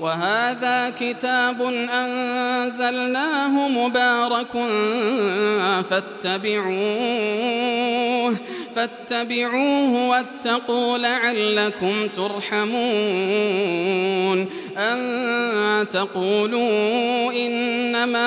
وهذا كتاب أنزلناه مبارك فاتبعوه فاتبعوه واتقوا لعلكم ترحمون. أن تقولوا إنما